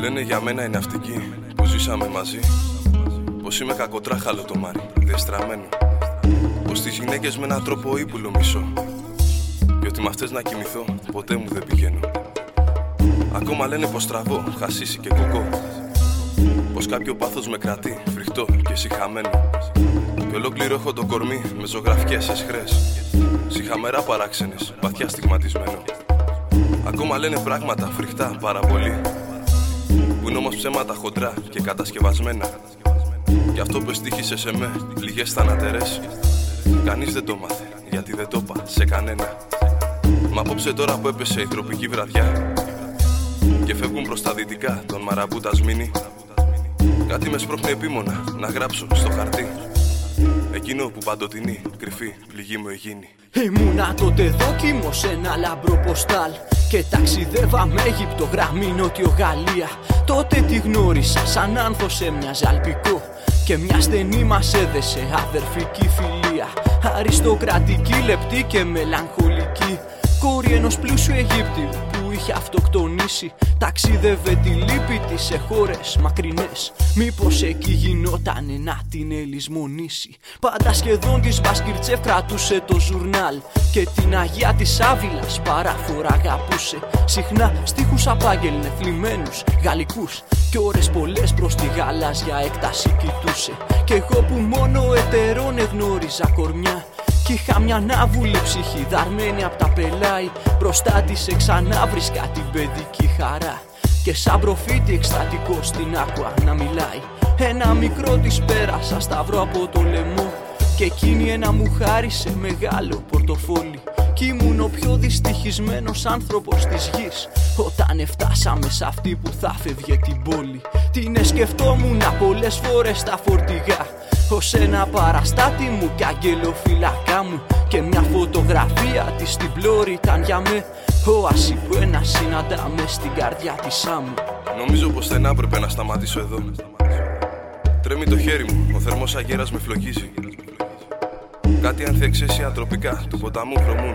Λένε για μένα είναι ναυτική που ζήσαμε μαζί. Πως είμαι κακοτράχαλο το μάρι, δεστραμμένο. Πως τις γυναίκες με έναν τρόπο ύπουλο μισώ. Και ότι με αυτές να κοιμηθώ ποτέ μου δεν πηγαίνω Ακόμα λένε πως τραβώ, χασίσει και κουκό Πως κάποιο πάθος με κρατεί φρικτό και συχαμένο. Και ολόκληρο έχω το κορμί με ζωγραφικές εσχρές. Συχαμερά παράξενες, βαθιά στιγματισμένο. Ακόμα λένε πράγματα φρικτά πάρα πολύ. Που είναι όμως ψέματα χοντρά και κατασκευασμένα. Και αυτό που εστίχησε σε με πληγές θανατερές Κανείς δεν το μάθε γιατί δεν το είπα σε κανένα. Μα απόψε τώρα που έπεσε η τροπική βραδιά. Και φεύγουν προς τα δυτικά τον μαραμπούτα σμήνη Κάτι με σπρώχνει επίμονα να γράψω στο χαρτί. Εκείνο που παντοτινή, κρυφή, πληγή μου εγίνει. Ήμουνα τότε δόκιμος σε ένα λαμπρό ποστάλ Και ταξιδεύαμε Αίγυπτο, γραμμή Νότιο Γαλλία. Τότε τη γνώρισα σαν άνθος σε μια ζαλπικό Και μια στενή μας έδεσε αδερφική φιλία. Αριστοκρατική, λεπτή και μελαγχολική. Κόρη ενός πλούσιου Αιγύπτιου που είχε αυτοκτονήσει. Ταξίδευε τη λύπη της σε χώρες μακρινές. Μήπως εκεί γινόταν να την ελισμονήσει. Πάντα σχεδόν της Μπασκυρτσεφ κρατούσε το ζουρνάλ. Και την Αγία της Άβυλας παράφορα αγαπούσε. Συχνά στίχους απάγγελνε θλιμμένους γαλλικούς. Και ώρες πολλές προς τη γαλάζια έκταση κοιτούσε. Κι εγώ που μόνο ετερών εγνώριζα κορμιά κι είχα μια ναύουλη ψυχή δαρμένη απ' τα πελάι. Μπροστά της ξανά βρίσκα την παιδική χαρά. Και σαν προφήτη εκστατικό στην άκουα να μιλάει. Ένα μικρό της πέρασα σταυρό από το λαιμό. Και εκείνη ένα μου χάρισε μεγάλο πορτοφόλι. Κι ήμουν ο πιο δυστυχισμένος άνθρωπος της γης. Όταν φτάσαμε σε αυτή που θα φεύγε την πόλη. Την εσκεφτόμουν πολλές φορές στα φορτηγά ως ένα παραστάτη μου και αγγελοφυλακά μου Και μια φωτογραφία της στην πλώρη ήταν για με Όαση που ένα συναντά με στην καρδιά της άμμου. Νομίζω πως δεν έπρεπε να σταματήσω εδώ. Τρέμει το χέρι μου, ο θερμός αγέρας με φλογίζει. Κάτι ανθεξαίσια τροπικά του ποταμού χρωμούν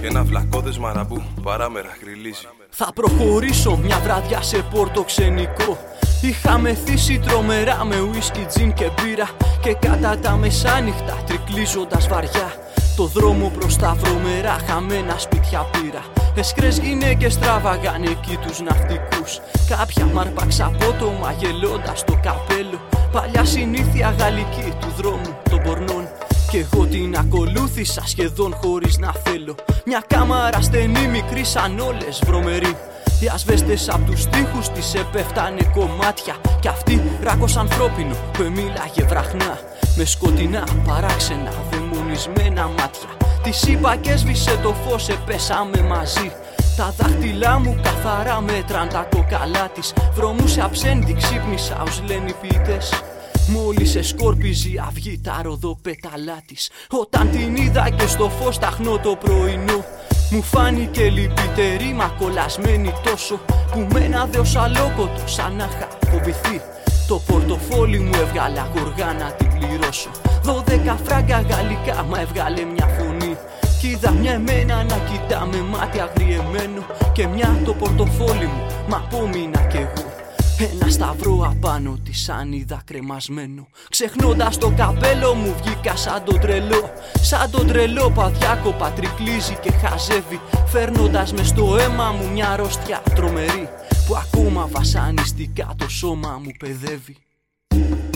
Και ένα βλακώδες μαραμπού παράμερα χρυλίζει Θα προχωρήσω μια βραδιά σε πόρτο ξενικό Είχαμε θύσει τρομερά με ουίσκι, τζιν και μπύρα Και κατά τα μεσάνυχτα τρικλίζοντας βαριά. Το δρόμο προς τα βρωμερά χαμένα σπίτια πήρα. Εσκρές γυναίκες τράβαγαν εκεί τους ναυτικούς. Κάποια μάρπαξα απότομα γελώντας το καπέλο. Παλιά συνήθεια γαλλική του δρόμου των πορνών. Κι εγώ την ακολούθησα σχεδόν χωρίς να θέλω. Μια κάμαρα στενή μικρή σαν όλες βρωμερή οι ασβέστες απ' τους τοίχους της επέφτανε κομμάτια. Κι αυτή ράκος ανθρώπινο που μίλαγε βραχνά. Με σκοτεινά παράξενα δαιμονισμένα μάτια. Της είπα και έσβησε το φως επέσαμε μαζί. Τα δάχτυλά μου καθαρά μέτραν τα κοκαλά της. Βρωμούσε αψέντη ξύπνησα ως λένε οι ποιητές. Μόλις εσκόρπιζε η αυγή τα ροδοπέταλά της. Όταν την είδα και στο φως ταχνό το πρωινό μου φάνηκε λυπητερή μα κολλασμένη τόσο Που με ένα δέος αλόκοτο σαν να είχα φοβηθεί. Το πορτοφόλι μου έβγαλα γοργά να την πληρώσω. Δώδεκα φράγκα γαλλικά μα έβγαλε μια φωνή. Κι είδα μια εμένα να κοιτά με μάτι αγριεμένο Και μια το πορτοφόλι μου μα απόμεινα κι εγώ ένα σταυρό απάνω της σαν είδα κρεμασμένο. Ξεχνώντας το καπέλο μου βγήκα σαν τον τρελό. Σαν τον τρελό παδιάκο πατρικλίζει και χαζεύει. Φέρνοντας μες στο αίμα μου μια αρρώστια τρομερή Που ακόμα βασανιστικά το σώμα μου παιδεύει.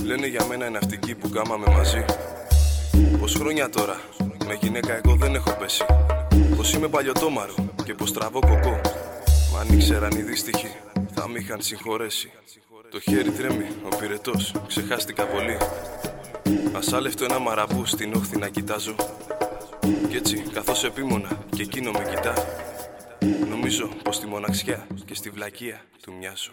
Λένε για μένα οι ναυτικοί που κάμαμε μαζί. Πως χρόνια τώρα με γυναίκα εγώ δεν έχω πέσει. Πως είμαι παλιωτόμαρο και πως τραβώ κοκό. Μα αν ήξεραν οι δύστιχοι θα μ' είχαν συγχωρέσει. Το χέρι τρέμει, ο πυρετός, ξεχάστηκα πολύ. Ασάλευτο ένα μαραμπού στην όχθη να κοιτάζω. Κι έτσι, καθώς επίμονα και εκείνο με κοιτά Νομίζω πως στη μοναξιά και στη βλακεία του μοιάζω